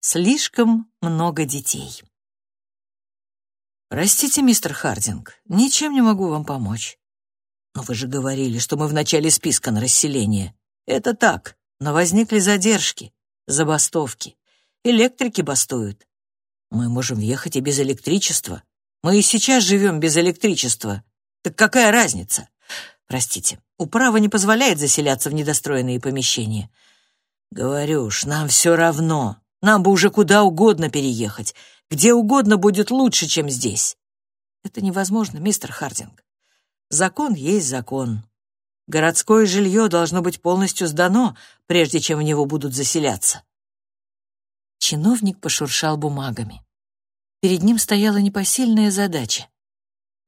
Слишком много детей. «Простите, мистер Хардинг, ничем не могу вам помочь. Но вы же говорили, что мы в начале списка на расселение. Это так, но возникли задержки, забастовки. Электрики бастуют. Мы можем въехать и без электричества. Мы и сейчас живем без электричества. Так какая разница? Простите, управа не позволяет заселяться в недостроенные помещения. Говорю уж, нам все равно. Нам бы уже куда угодно переехать. Где угодно будет лучше, чем здесь. Это невозможно, мистер Хардинг. Закон есть закон. Городское жилье должно быть полностью сдано, прежде чем в него будут заселяться. Чиновник пошуршал бумагами. Перед ним стояла непосильная задача.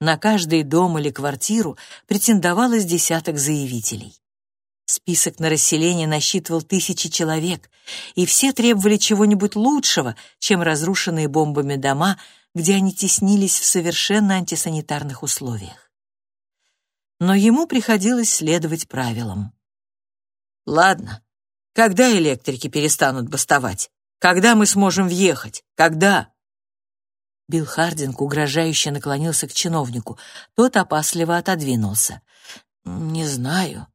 На каждый дом или квартиру претендовалось десяток заявителей. Список на расселение насчитывал тысячи человек, и все требовали чего-нибудь лучшего, чем разрушенные бомбами дома, где они теснились в совершенно антисанитарных условиях. Но ему приходилось следовать правилам. «Ладно, когда электрики перестанут бастовать? Когда мы сможем въехать? Когда?» Билл Хардинг угрожающе наклонился к чиновнику. Тот опасливо отодвинулся. «Не знаю».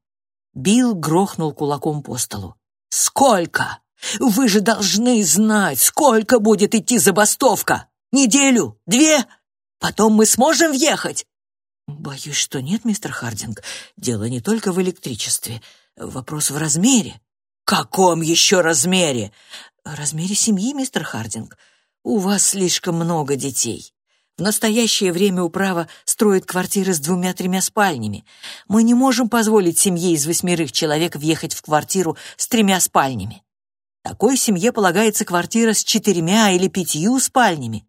Билл грохнул кулаком по столу. «Сколько? Вы же должны знать, сколько будет идти забастовка! Неделю? Две? Потом мы сможем въехать?» «Боюсь, что нет, мистер Хардинг. Дело не только в электричестве. Вопрос в размере». «Каком еще размере?» «Размере семьи, мистер Хардинг. У вас слишком много детей. В настоящее время управа строит квартиры с двумя-тремя спальнями. Мы не можем позволить семье из восьмерых человек въехать в квартиру с тремя спальнями. Такой семье полагается квартира с четырьмя или пятью спальнями.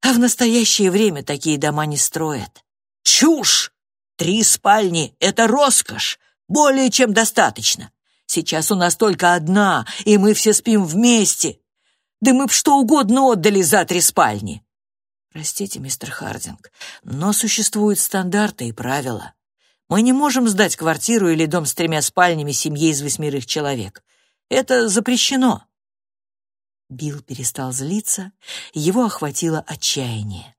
А в настоящее время такие дома не строят. Чушь! Три спальни — это роскошь. Более чем достаточно. Сейчас у нас только одна, и мы все спим вместе. Да мы б что угодно отдали за три спальни. Простите, мистер Хардинг, но существуют стандарты и правила. Мы не можем сдать квартиру или дом с тремя спальнями семье из восьмерых человек. Это запрещено. Билл перестал злиться, его охватило отчаяние.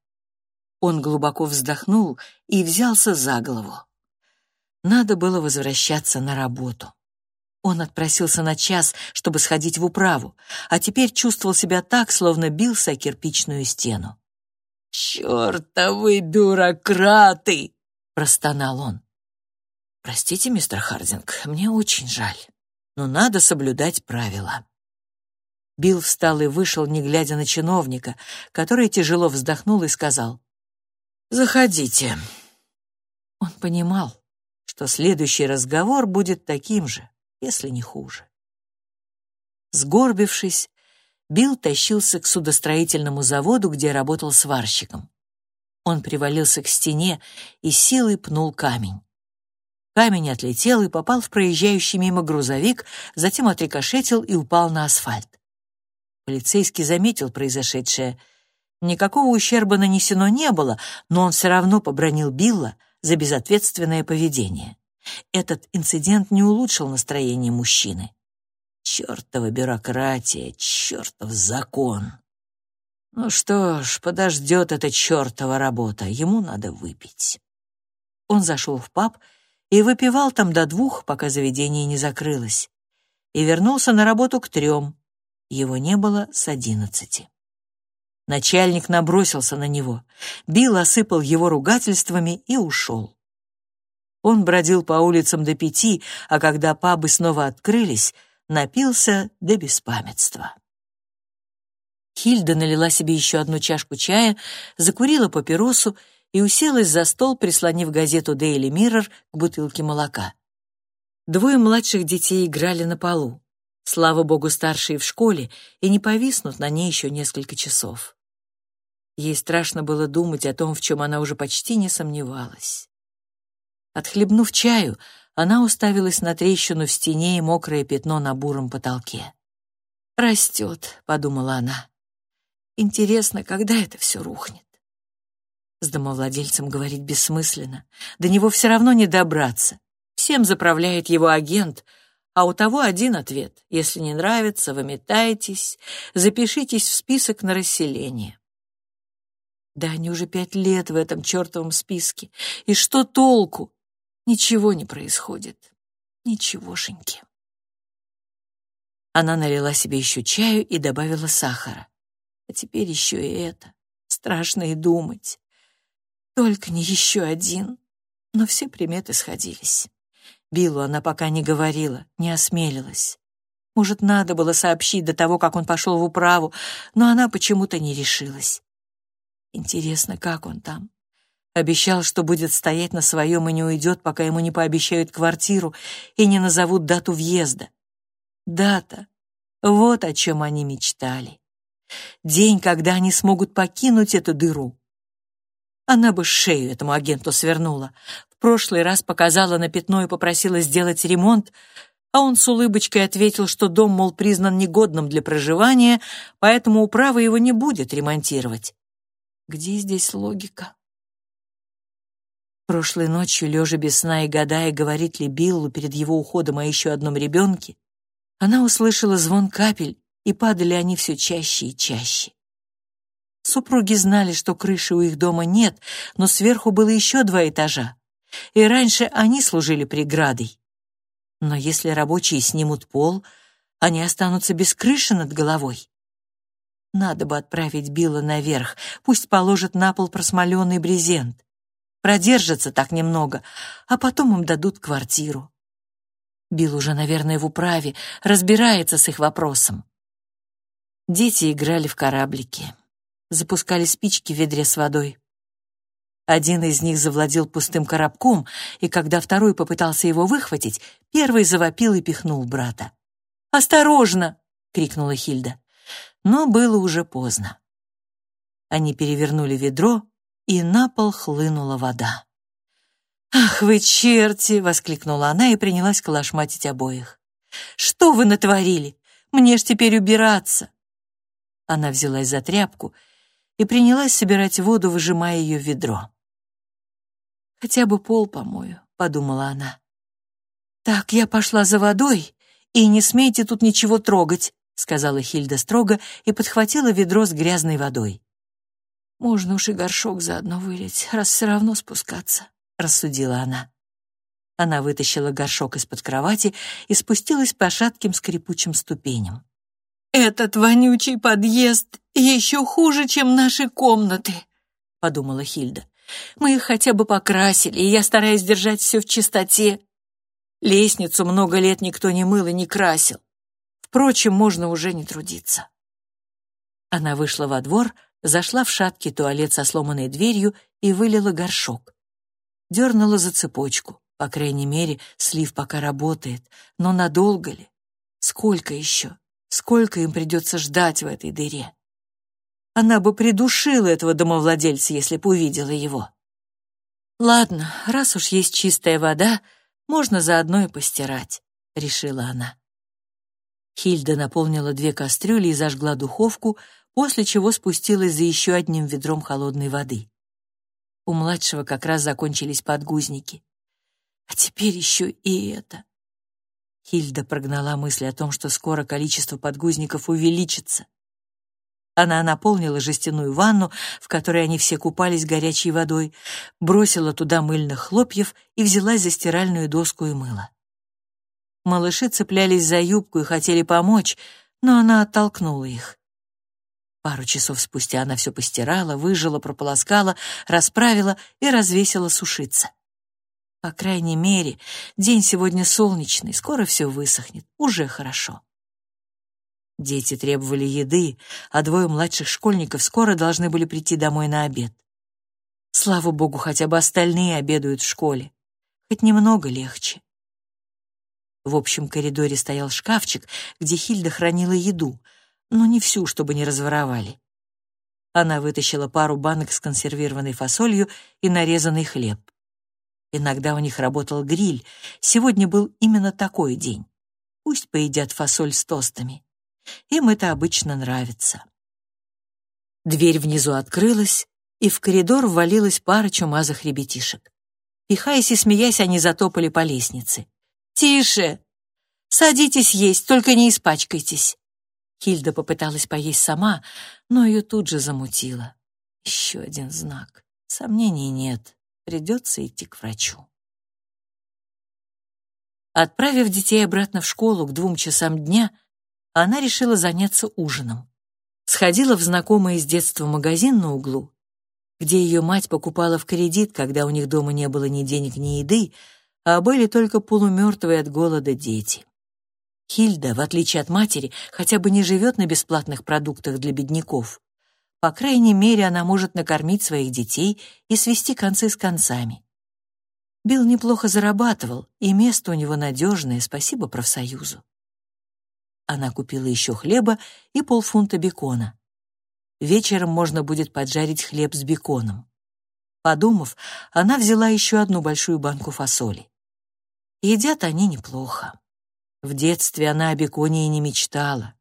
Он глубоко вздохнул и взялся за голову. Надо было возвращаться на работу. Он отпросился на час, чтобы сходить в управу, а теперь чувствовал себя так, словно бился о кирпичную стену. «Чертовы бюрократы!» — простонал он. «Простите, мистер Хардинг, мне очень жаль, но надо соблюдать правила». Билл встал и вышел, не глядя на чиновника, который тяжело вздохнул и сказал «Заходите». Он понимал, что следующий разговор будет таким же, если не хуже. Сгорбившись, Билл тащился к судостроительному заводу, где работал сварщиком. Он привалился к стене и силой пнул камень. Камень отлетел и попал в проезжающий мимо грузовик, затем отрикошетил и упал на асфальт. Полицейский заметил произошедшее. Никакого ущерба нанесено не было, но он все равно побронил Билла за безответственное поведение. Этот инцидент не улучшил настроение мужчины. Чёртова бюрократия, чёртов закон. Ну что ж, подождет эта чёртова работа, ему надо выпить. Он зашел в паб и выпивал там до двух, пока заведение не закрылось, и вернулся на работу к трем. Его не было с одиннадцати. Начальник набросился на него, бил, осыпал его ругательствами и ушел. Он бродил по улицам до пяти, а когда пабы снова открылись, напился до беспамятства. Хильда налила себе еще одну чашку чая, закурила папиросу и уселась за стол, прислонив газету Daily Mirror к бутылке молока. Двое младших детей играли на полу. Слава богу, старшие в школе и не повиснут на ней еще несколько часов. Ей страшно было думать о том, в чем она уже почти не сомневалась. Отхлебнув чаю, она уставилась на трещину в стене и мокрое пятно на буром потолке. «Растет», — подумала она. «Интересно, когда это все рухнет?» С домовладельцем говорить бессмысленно. До него все равно не добраться. Всем заправляет его агент, а у того один ответ. Если не нравится, выметайтесь, запишитесь в список на расселение. Да они уже пять лет в этом чертовом списке. И что толку? Ничего не происходит. Ничегошеньки. Она налила себе еще чаю и добавила сахара. А теперь еще и это. Страшно и думать. Только не еще один. Но все приметы сходились. Биллу она пока не говорила, не осмелилась. Может, надо было сообщить до того, как он пошел в управу, но она почему-то не решилась. Интересно, как он там? Обещал, что будет стоять на своем и не уйдет, пока ему не пообещают квартиру и не назовут дату въезда. Дата. Вот о чем они мечтали. День, когда они смогут покинуть эту дыру. Она бы шею этому агенту свернула. В прошлый раз показала на пятно и попросила сделать ремонт, а он с улыбочкой ответил, что дом, мол, признан негодным для проживания, поэтому управа его не будет ремонтировать. Где здесь логика? Прошлой ночью, лежа без сна и гадая, говорит ли Биллу перед его уходом о еще одном ребенке, она услышала звон капель, и падали они все чаще и чаще. Супруги знали, что крыши у их дома нет, но сверху было еще два этажа, и раньше они служили преградой. Но если рабочие снимут пол, они останутся без крыши над головой. Надо бы отправить Билла наверх, пусть положит на пол просмоленный брезент. Продержится так немного, а потом им дадут квартиру. Билл уже, наверное, в управе, разбирается с их вопросом. Дети играли в кораблики запускали спички в ведре с водой. Один из них завладел пустым коробком, и когда второй попытался его выхватить, первый завопил и пихнул брата. «Осторожно!» — крикнула Хильда. Но было уже поздно. Они перевернули ведро, и на пол хлынула вода. «Ах вы черти!» — воскликнула она и принялась колошматить обоих. «Что вы натворили? Мне ж теперь убираться!» Она взялась за тряпку и принялась собирать воду, выжимая ее в ведро. «Хотя бы пол помою», — подумала она. «Так, я пошла за водой, и не смейте тут ничего трогать», — сказала Хильда строго и подхватила ведро с грязной водой. «Можно уж и горшок заодно вылить, раз все равно спускаться», — рассудила она. Она вытащила горшок из-под кровати и спустилась по шатким скрипучим ступеням. «Этот вонючий подъезд еще хуже, чем наши комнаты», — подумала Хильда. «Мы их хотя бы покрасили, и я стараюсь держать все в чистоте. Лестницу много лет никто не мыл и не красил. Впрочем, можно уже не трудиться». Она вышла во двор, зашла в шаткий туалет со сломанной дверью и вылила горшок. Дернула за цепочку. По крайней мере, слив пока работает. Но надолго ли? Сколько еще? Сколько им придется ждать в этой дыре? Она бы придушила этого домовладельца, если бы увидела его. «Ладно, раз уж есть чистая вода, можно заодно и постирать», — решила она. Хильда наполнила две кастрюли и зажгла духовку, после чего спустилась за еще одним ведром холодной воды. У младшего как раз закончились подгузники. А теперь еще и это. Хильда прогнала мысль о том, что скоро количество подгузников увеличится. Она наполнила жестяную ванну, в которой они все купались горячей водой, бросила туда мыльных хлопьев и взялась за стиральную доску и мыло. Малыши цеплялись за юбку и хотели помочь, но она оттолкнула их. Пару часов спустя она все постирала, выжила, прополоскала, расправила и развесила сушиться. По крайней мере, день сегодня солнечный, скоро все высохнет, уже хорошо. Дети требовали еды, а двое младших школьников скоро должны были прийти домой на обед. Слава богу, хотя бы остальные обедают в школе. Хоть немного легче. В общем коридоре стоял шкафчик, где Хильда хранила еду, но не всю, чтобы не разворовали. Она вытащила пару банок с консервированной фасолью и нарезанный хлеб. Иногда у них работал гриль. Сегодня был именно такой день. Пусть поедят фасоль с тостами. Им это обычно нравится. Дверь внизу открылась, и в коридор ввалилась пара чумазых ребятишек. Пихаясь и смеясь, они затопали по лестнице. «Тише! Садитесь есть, только не испачкайтесь. Хильда попыталась поесть сама, но ее тут же замутило. Еще один знак. Сомнений нет. Придется идти к врачу. Отправив детей обратно в школу к двум часам дня, она решила заняться ужином. Сходила в знакомый с детства магазин на углу, где ее мать покупала в кредит, когда у них дома не было ни денег, ни еды, а были только полумертвые от голода дети. Хильда, в отличие от матери, хотя бы не живет на бесплатных продуктах для бедняков. По крайней мере, она может накормить своих детей и свести концы с концами. Билл неплохо зарабатывал, и место у него надежное, спасибо профсоюзу. Она купила еще хлеба и полфунта бекона. Вечером можно будет поджарить хлеб с беконом. Подумав, она взяла еще одну большую банку фасоли. Едят они неплохо. В детстве она о беконе и не мечтала.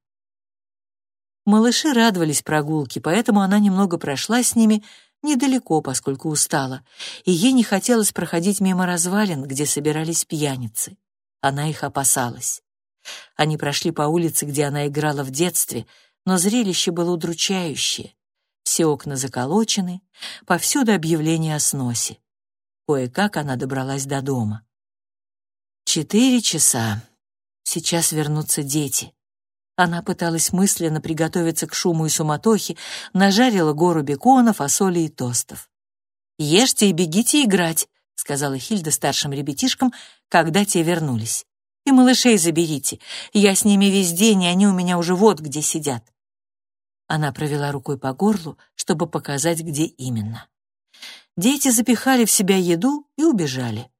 Малыши радовались прогулке, поэтому она немного прошла с ними недалеко, поскольку устала, и ей не хотелось проходить мимо развалин, где собирались пьяницы. Она их опасалась. Они прошли по улице, где она играла в детстве, но зрелище было удручающее. Все окна заколочены, повсюду объявления о сносе. Кое-как она добралась до дома. Четыре часа. Сейчас вернутся дети. Она пыталась мысленно приготовиться к шуму и суматохе, нажарила гору бекона, фасоли и тостов. «Ешьте и бегите играть», — сказала Хильда старшим ребятишкам, когда те вернулись. «И малышей заберите. Я с ними весь день, и они у меня уже вот где сидят». Она провела рукой по горлу, чтобы показать, где именно. Дети запихали в себя еду и убежали.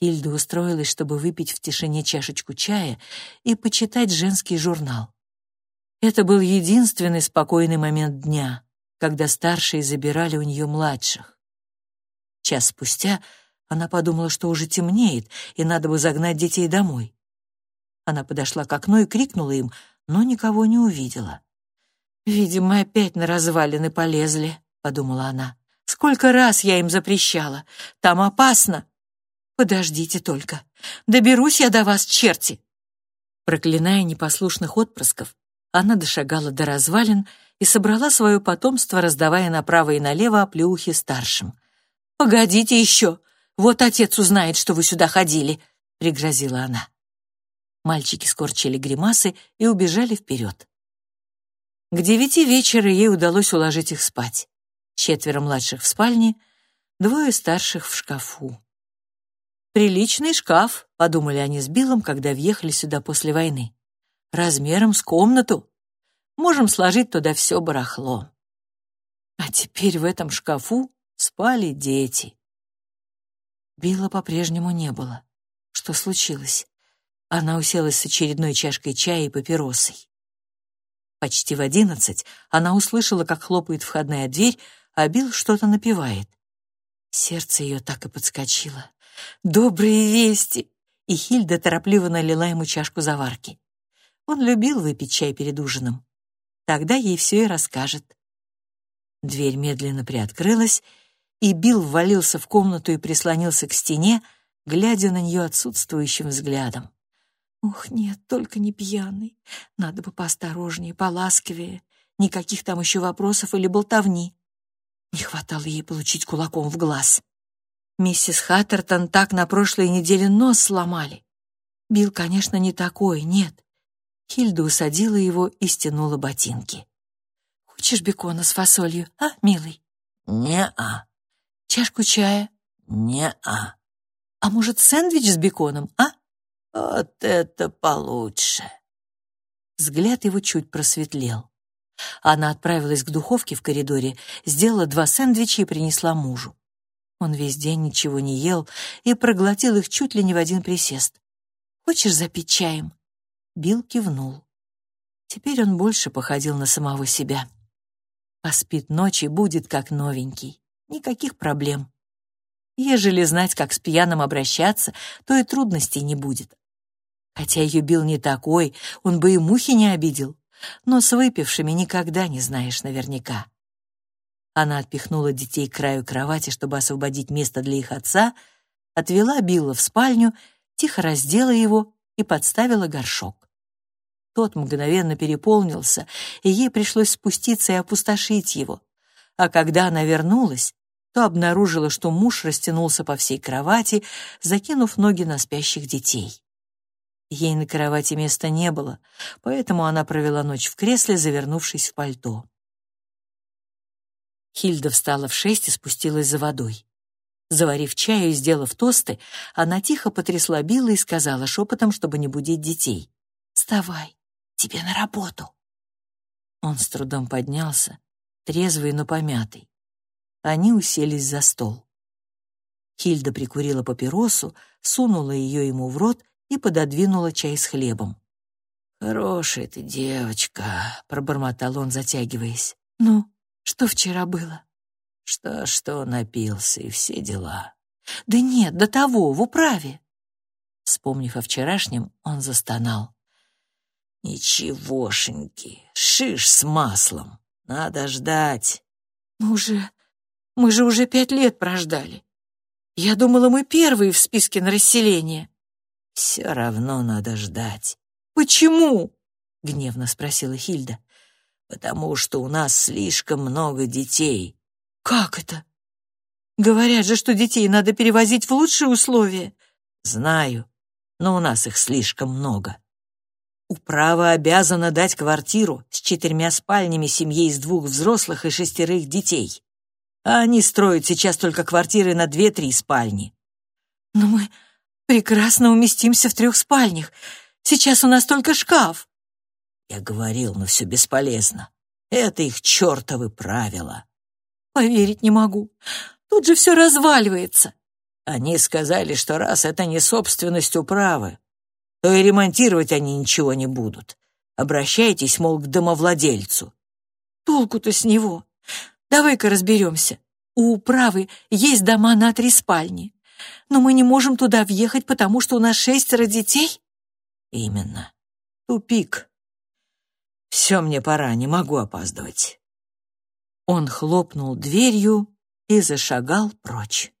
Хильда устроилась, чтобы выпить в тишине чашечку чая и почитать женский журнал. Это был единственный спокойный момент дня, когда старшие забирали у нее младших. Час спустя она подумала, что уже темнеет, и надо бы загнать детей домой. Она подошла к окну и крикнула им, но никого не увидела. «Видимо, опять на развалины полезли», — подумала она. «Сколько раз я им запрещала! Там опасно!» Подождите только. Доберусь я до вас, черти. Проклиная непослушных отпрысков, она дошагала до развалин и собрала свое потомство, раздавая направо и налево оплеухи старшим. «Погодите еще! Вот отец узнает, что вы сюда ходили!» — пригрозила она. Мальчики скорчили гримасы и убежали вперед. К девяти вечера ей удалось уложить их спать. Четверо младших в спальне, двое старших в шкафу. «Приличный шкаф», — подумали они с Биллом, когда въехали сюда после войны. «Размером с комнату. Можем сложить туда все барахло». А теперь в этом шкафу спали дети. Билла по-прежнему не было. Что случилось? Она уселась с очередной чашкой чая и папиросой. Почти в одиннадцать она услышала, как хлопает входная дверь, а Билл что-то напевает. Сердце ее так и подскочило. Добрые вести!» И Хильда торопливо налила ему чашку заварки. Он любил выпить чай перед ужином. Тогда ей все и расскажет. Дверь медленно приоткрылась, и Билл ввалился в комнату и прислонился к стене, глядя на нее отсутствующим взглядом. «Ух, нет, только не пьяный. Надо бы поосторожнее, поласковее. Никаких там еще вопросов или болтовни». Не хватало ей получить кулаком в глаз. Миссис Хаттертон так на прошлой неделе нос сломали. Билл, конечно, не такой, нет. Хильда усадила его и стянула ботинки. «Хочешь бекона с фасолью, а, милый?» «Не-а». «Чашку чая?» «Не-а». «А может, сэндвич с беконом, а?» «Вот это получше». Взгляд его чуть просветлел. Она отправилась к духовке в коридоре, сделала два сэндвича и принесла мужу. Он весь день ничего не ел и проглотил их чуть ли не в один присест. «Хочешь запить чаем?» Билл кивнул. Теперь он больше походил на самого себя. Поспит ночи, будет как новенький. Никаких проблем. Ежели знать, как с пьяным обращаться, то и трудностей не будет. Хотя ее Билл не такой, он бы и мухи не обидел. Но с выпившими никогда не знаешь наверняка. Она отпихнула детей к краю кровати, чтобы освободить место для их отца, отвела Билла в спальню, тихо раздела его и подставила горшок. Тот мгновенно переполнился, и ей пришлось спуститься и опустошить его. А когда она вернулась, то обнаружила, что муж растянулся по всей кровати, закинув ноги на спящих детей. Ей на кровати места не было, поэтому она провела ночь в кресле, завернувшись в пальто. Хильда встала в шесть и спустилась за водой. Заварив чаю и сделав тосты, она тихо потрясла Билла и сказала шепотом, чтобы не будить детей. «Вставай, тебе на работу». Он с трудом поднялся, трезвый, но помятый. Они уселись за стол. Хильда прикурила папиросу, сунула ее ему в рот и пододвинула чай с хлебом. «Хорошая ты девочка», — пробормотал он, затягиваясь. «Ну, что вчера было?» Что-что напился и все дела. Да нет, до того, в управе. Вспомнив о вчерашнем, он застонал. Ничегошеньки, шиш с маслом. Надо ждать. Мы уже... Мы же уже пять лет прождали. Я думала, мы первые в списке на расселение. Все равно надо ждать. Почему? Гневно спросила Хильда. Потому что у нас слишком много детей. Как это? Говорят же, что детей надо перевозить в лучшие условия. Знаю, но у нас их слишком много. Управа обязана дать квартиру с четырьмя спальнями семье из двух взрослых и шестерых детей. А они строят сейчас только квартиры на две-три спальни. Но мы прекрасно уместимся в трех спальнях. Сейчас у нас только шкаф. Я говорил, но все бесполезно. Это их чертовы правила. Поверить не могу. Тут же все разваливается. Они сказали, что раз это не собственность управы, то и ремонтировать они ничего не будут. Обращайтесь, мол, к домовладельцу. Толку-то с него. Давай-ка разберемся. У управы есть дома на три спальни. Но мы не можем туда въехать, потому что у нас шестеро детей? Именно. Тупик. Все, мне пора, не могу опаздывать. Он хлопнул дверью и зашагал прочь.